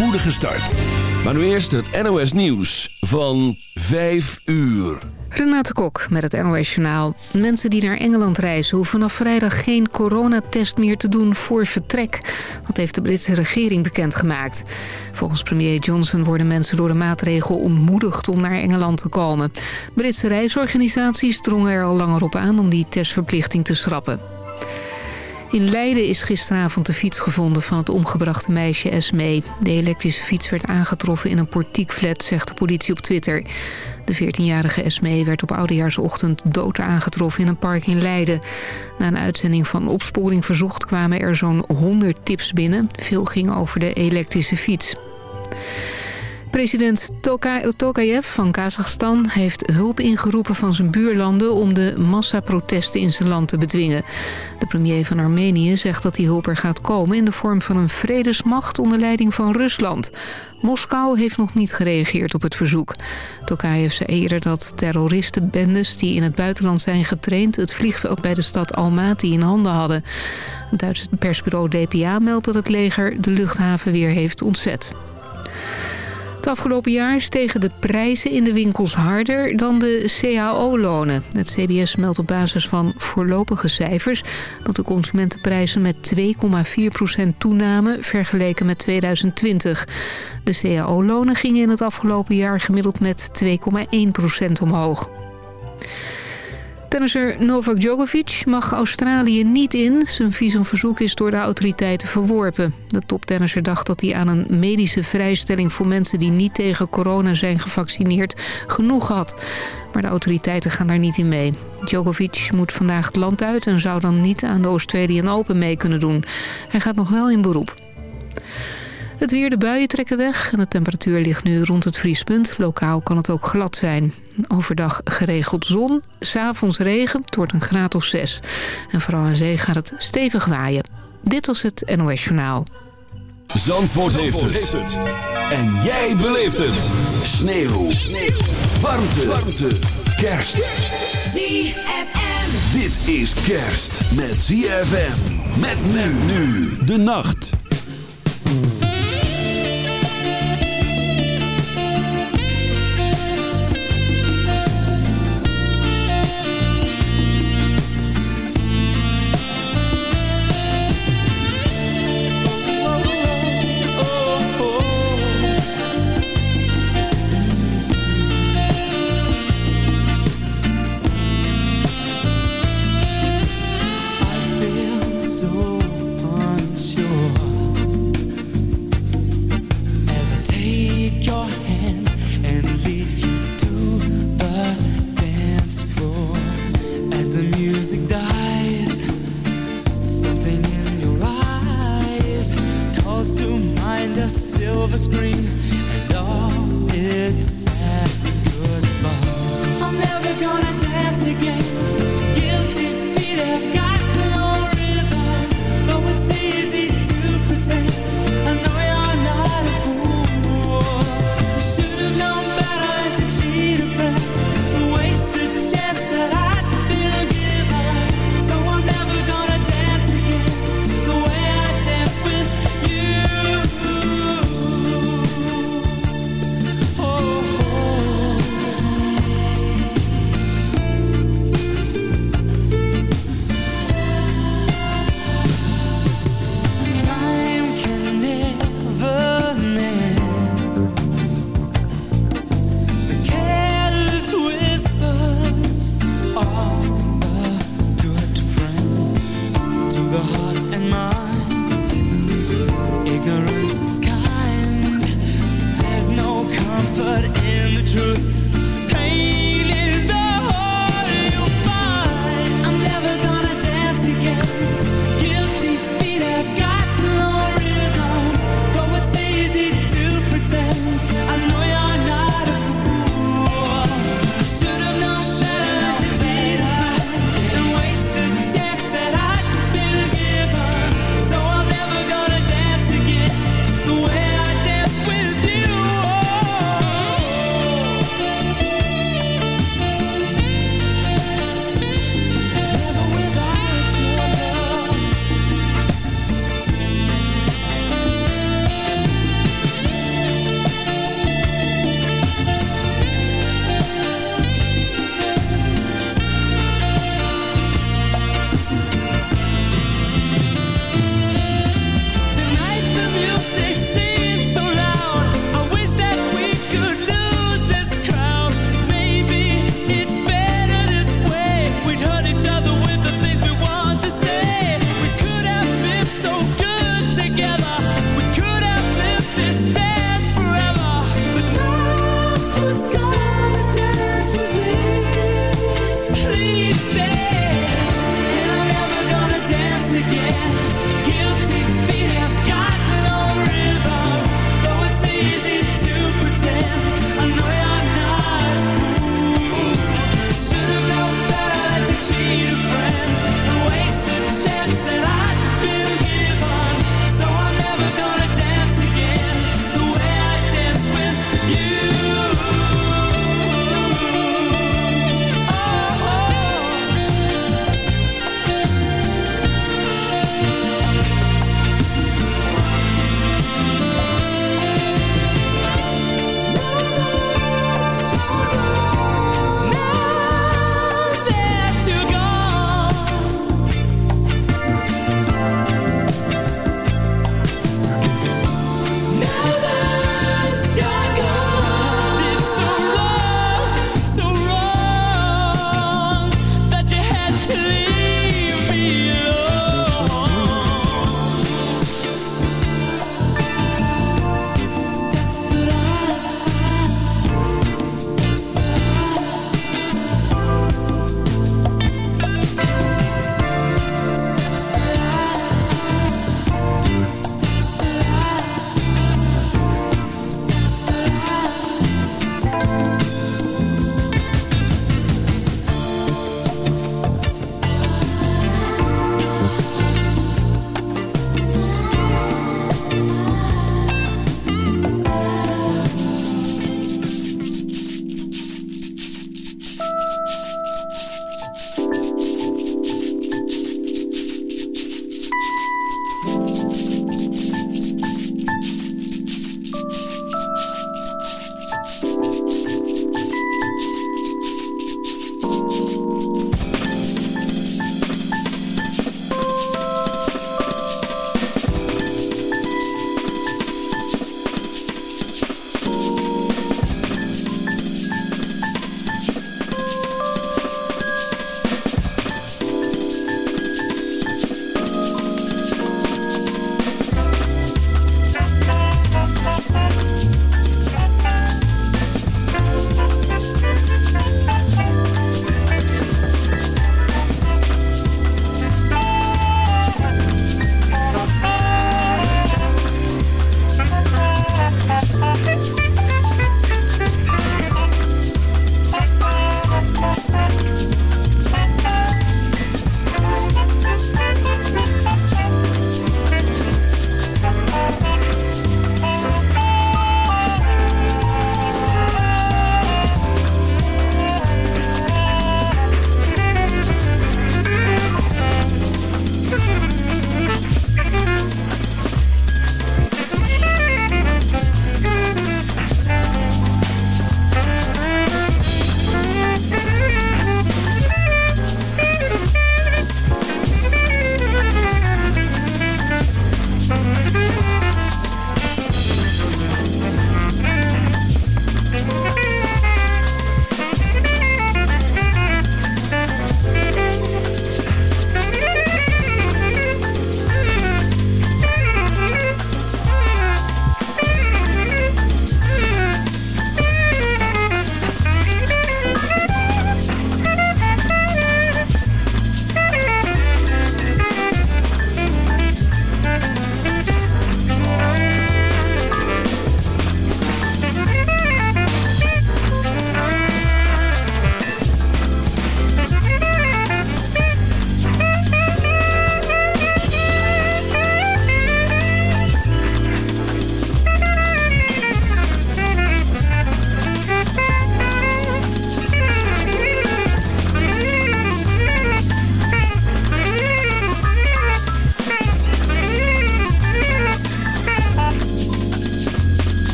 spoedige start. Maar nu eerst het NOS Nieuws van 5 uur. Renate Kok met het NOS Journaal. Mensen die naar Engeland reizen hoeven vanaf vrijdag geen coronatest meer te doen voor vertrek. Dat heeft de Britse regering bekendgemaakt. Volgens premier Johnson worden mensen door de maatregel ontmoedigd om naar Engeland te komen. Britse reisorganisaties drongen er al langer op aan om die testverplichting te schrappen. In Leiden is gisteravond de fiets gevonden van het omgebrachte meisje Esmee. De elektrische fiets werd aangetroffen in een portiekflat, zegt de politie op Twitter. De 14-jarige Esmee werd op oudejaarsochtend dood aangetroffen in een park in Leiden. Na een uitzending van Opsporing Verzocht kwamen er zo'n 100 tips binnen. Veel ging over de elektrische fiets. President Tokayev van Kazachstan heeft hulp ingeroepen van zijn buurlanden... om de massaprotesten in zijn land te bedwingen. De premier van Armenië zegt dat die hulp er gaat komen... in de vorm van een vredesmacht onder leiding van Rusland. Moskou heeft nog niet gereageerd op het verzoek. Tokayev zei eerder dat terroristenbendes die in het buitenland zijn getraind... het vliegveld bij de stad Almaty in handen hadden. Het Duitse persbureau DPA meldt dat het leger de luchthaven weer heeft ontzet. Het afgelopen jaar stegen de prijzen in de winkels harder dan de CAO-lonen. Het CBS meldt op basis van voorlopige cijfers... dat de consumentenprijzen met 2,4% toenamen vergeleken met 2020. De CAO-lonen gingen in het afgelopen jaar gemiddeld met 2,1% omhoog. Tennisser Novak Djokovic mag Australië niet in. Zijn visumverzoek is door de autoriteiten verworpen. De toptennisser dacht dat hij aan een medische vrijstelling... voor mensen die niet tegen corona zijn gevaccineerd genoeg had. Maar de autoriteiten gaan daar niet in mee. Djokovic moet vandaag het land uit... en zou dan niet aan de Australian Open mee kunnen doen. Hij gaat nog wel in beroep. Het weer, de buien trekken weg en de temperatuur ligt nu rond het vriespunt. Lokaal kan het ook glad zijn. Overdag geregeld zon, s'avonds regen, het wordt een graad of zes. En vooral aan zee gaat het stevig waaien. Dit was het NOS Journaal. Zandvoort, heeft, het. En jij beleeft het. Sneeuw. Sneeuw. Warmte. Warmte. Kerst. ZFM. Dit is kerst met ZFM. Met men nu de nacht.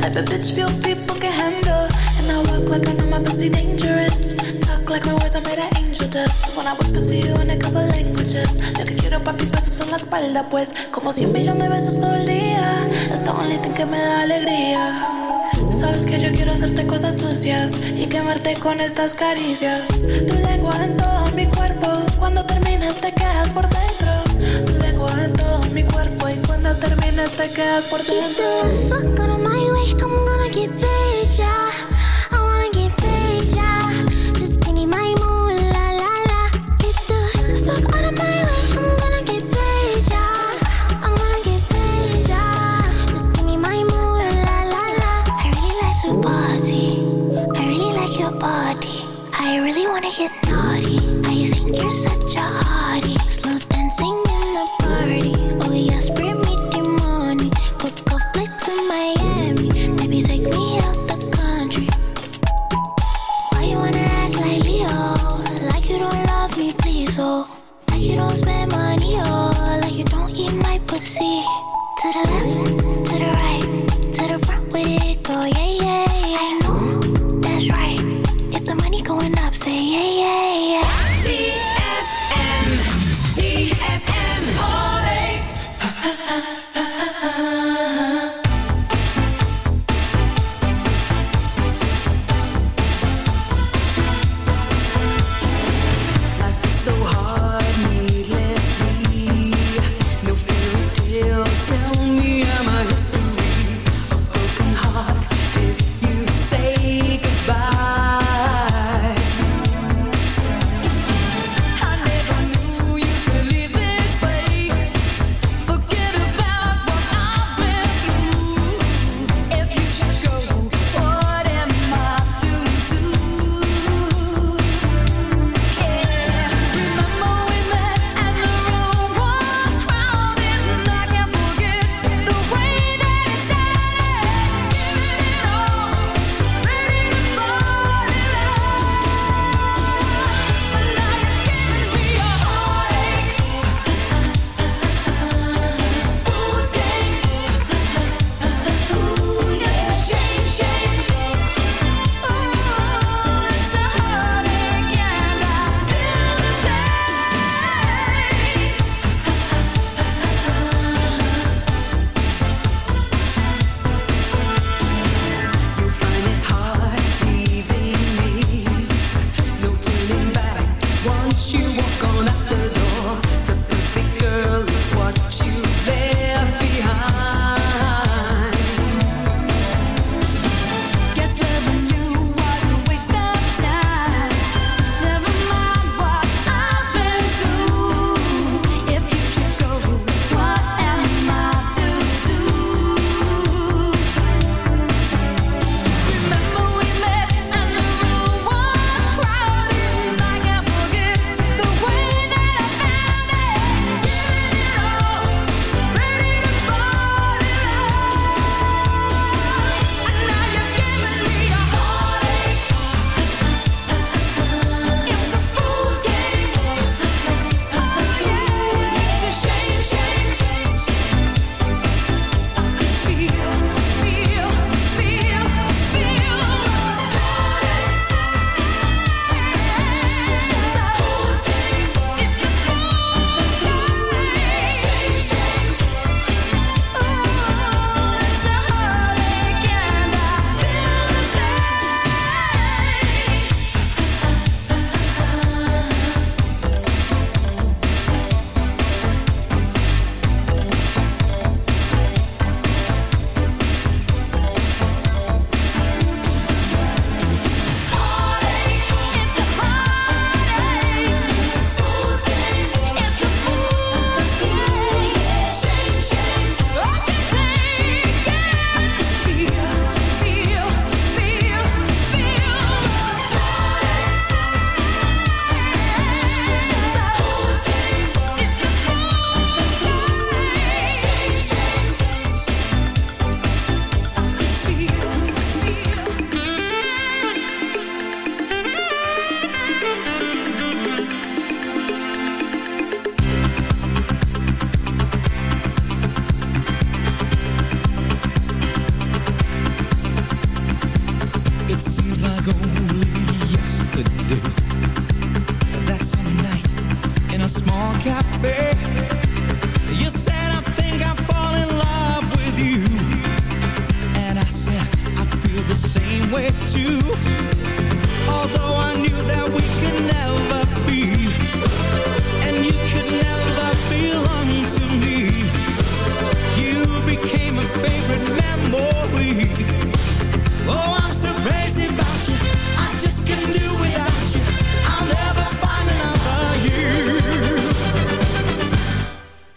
Type of bitch few people can handle. And I walk like I know my pussy dangerous. Talk like my words are made of angel dust. When I whisper to you in a couple languages. Lo que quiero pa' mis besos en la espalda, pues. Como cien millones de besos todo el día. Es the only thing que me da alegría. Sabes que yo quiero hacerte cosas sucias y quemarte con estas caricias. Tu lengua en todo mi cuerpo, cuando terminas te quedas por dentro en todo mi cuerpo y cuando termines te quedas por dentro. Fuck out of my way, I'm gonna get paid,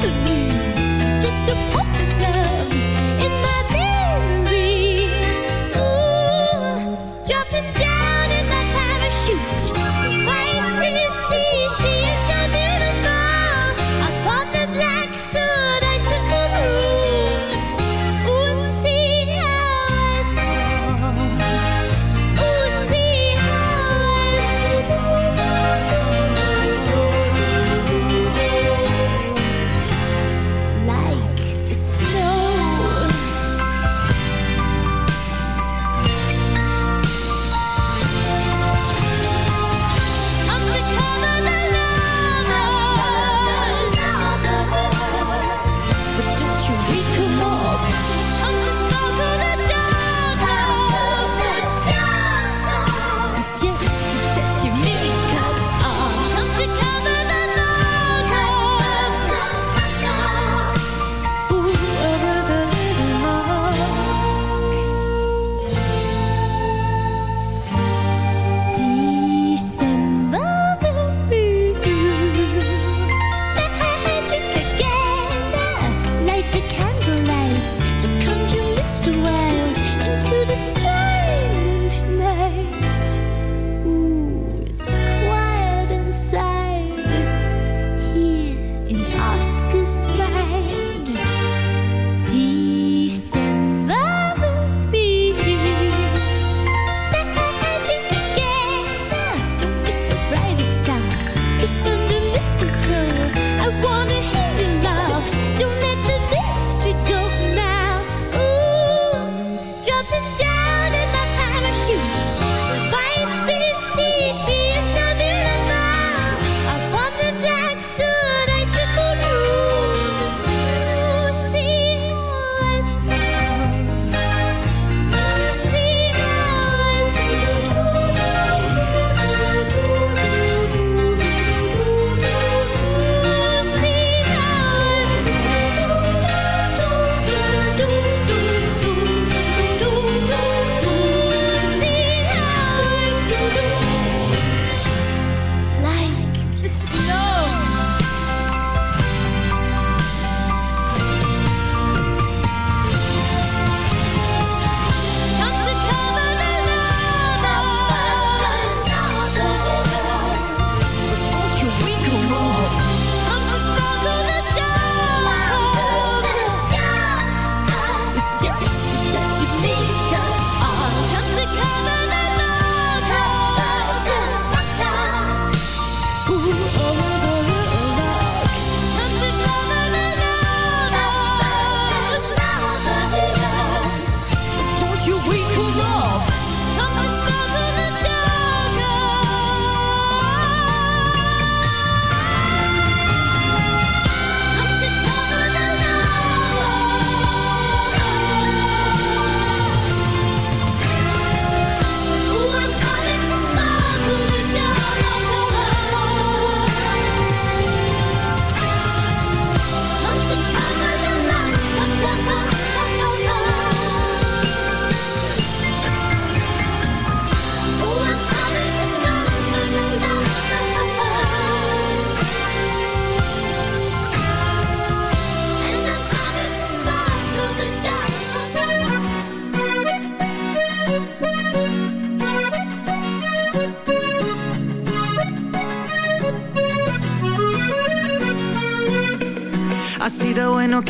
等你。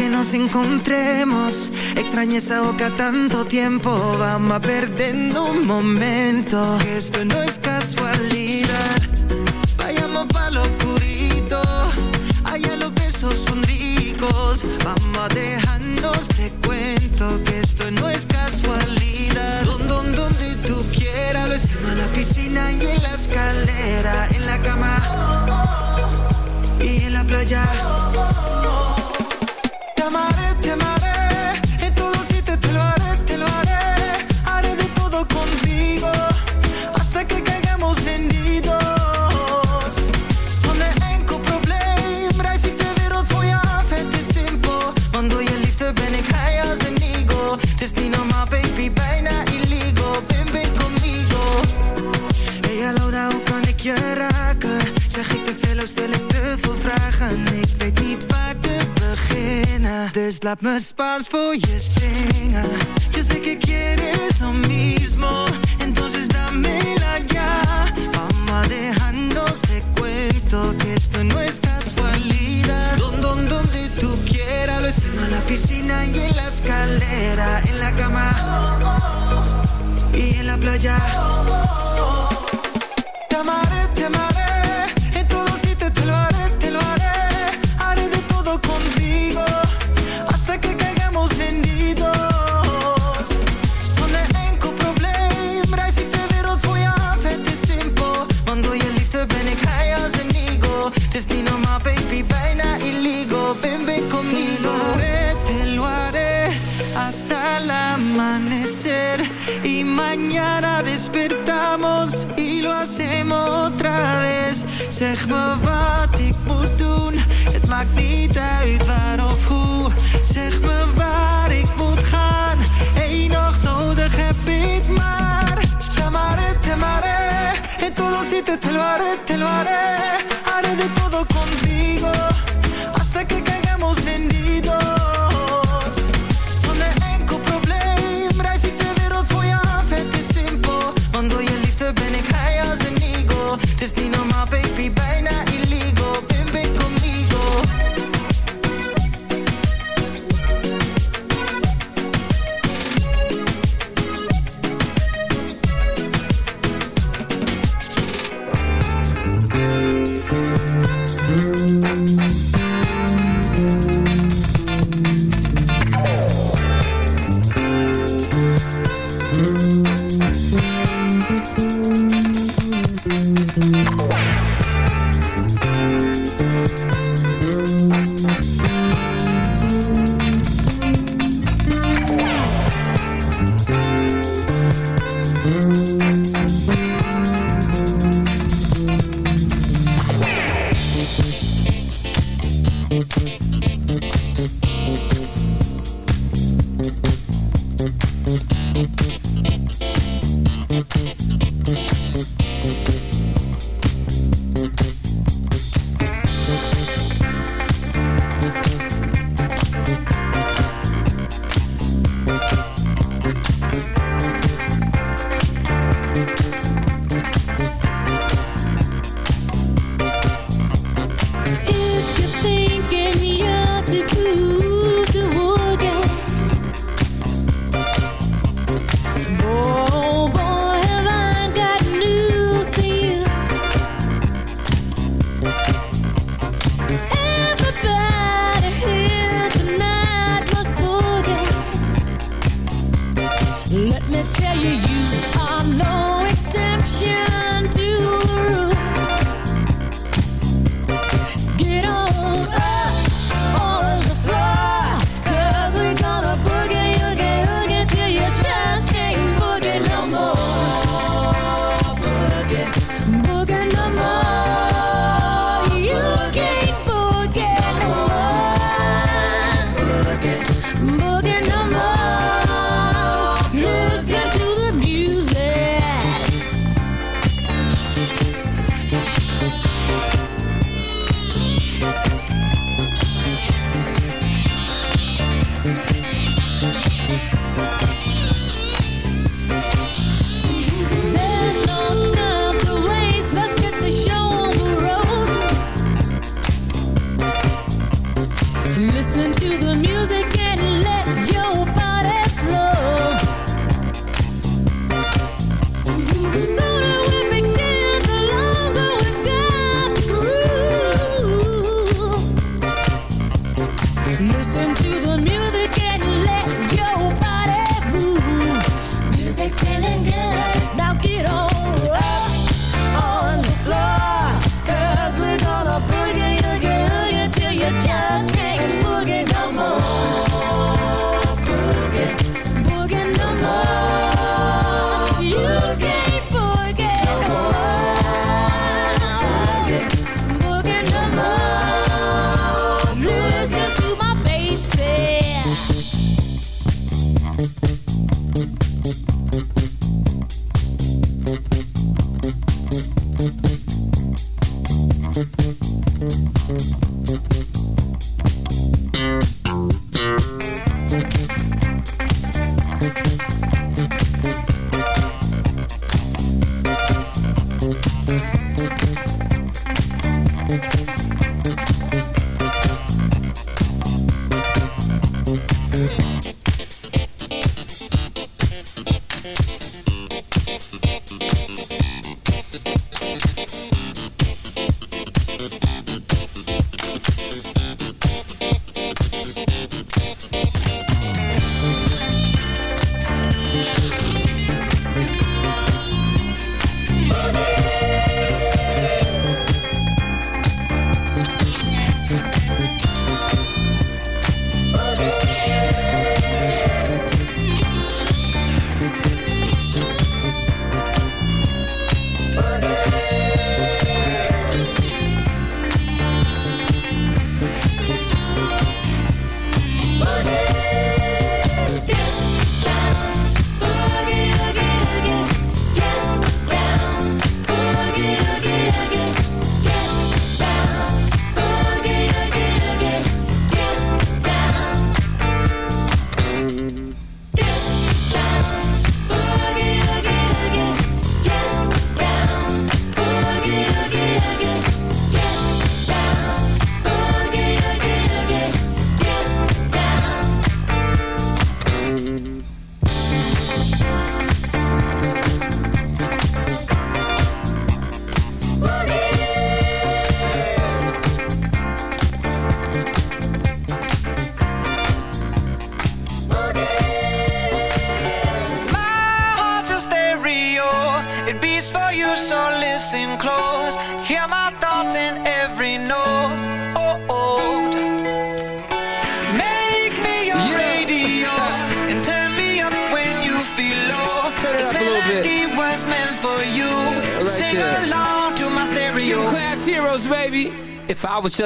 Nos encontremos. Extrañé esa boca tanto tiempo. Vamos a perder un momento. esto no es casualidad. Vayamos pa' lo oscurito. Allá los besos son ricos. Vamos a dejarnos laat me Spaans voor je zingen. Yo sé que quieres lo mismo, entonces dámela ya. Vamos dejarnos de cuento que esto no es casualidad. Don, don, donde tú quieras, lo hicimos en la piscina y en la escalera, en la cama y en la playa. Hacemos otra vez. Zeg me wat ik moet doen, het maakt niet uit waar of hoe. Zeg me waar ik moet gaan, één nog nodig heb ik maar. Te amaré, en todo sitio te te lo. Haré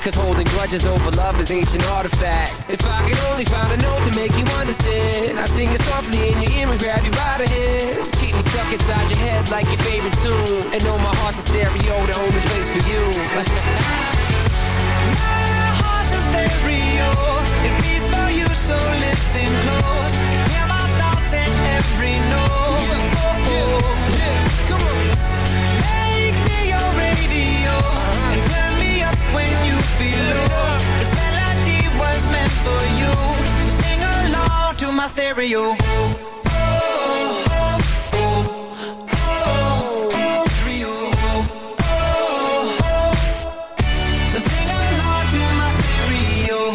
Cause holding grudges over love is ancient artifacts. If I could only find a note to make you understand, I sing it softly in your ear and grab you by the hands. Keep me stuck inside your head like your favorite tune. And know my heart's a stereo, the only place for you. my heart's a stereo, it beats for you, so listen close. Hear my thoughts in every note. Yeah, yeah, yeah, come on. Make me your radio, and turn me up when you This melody was meant for you, Oh Oh so sing along to my stereo.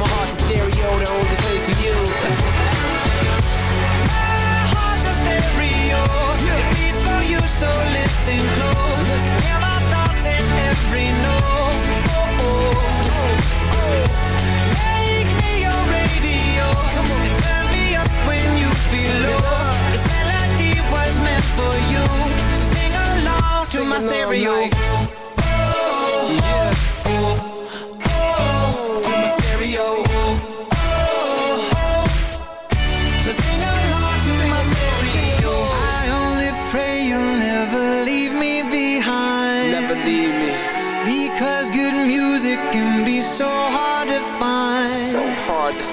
my heart's a stereo, the only place for you. my heart's a stereo, yeah. it beats for you, so listen close. Listen. Hear my thoughts in every note. Oh, oh. Make me your radio, turn me up when you feel low. This melody was meant for you, so sing along sing to my along stereo. Like, oh, oh. yeah.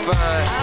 fine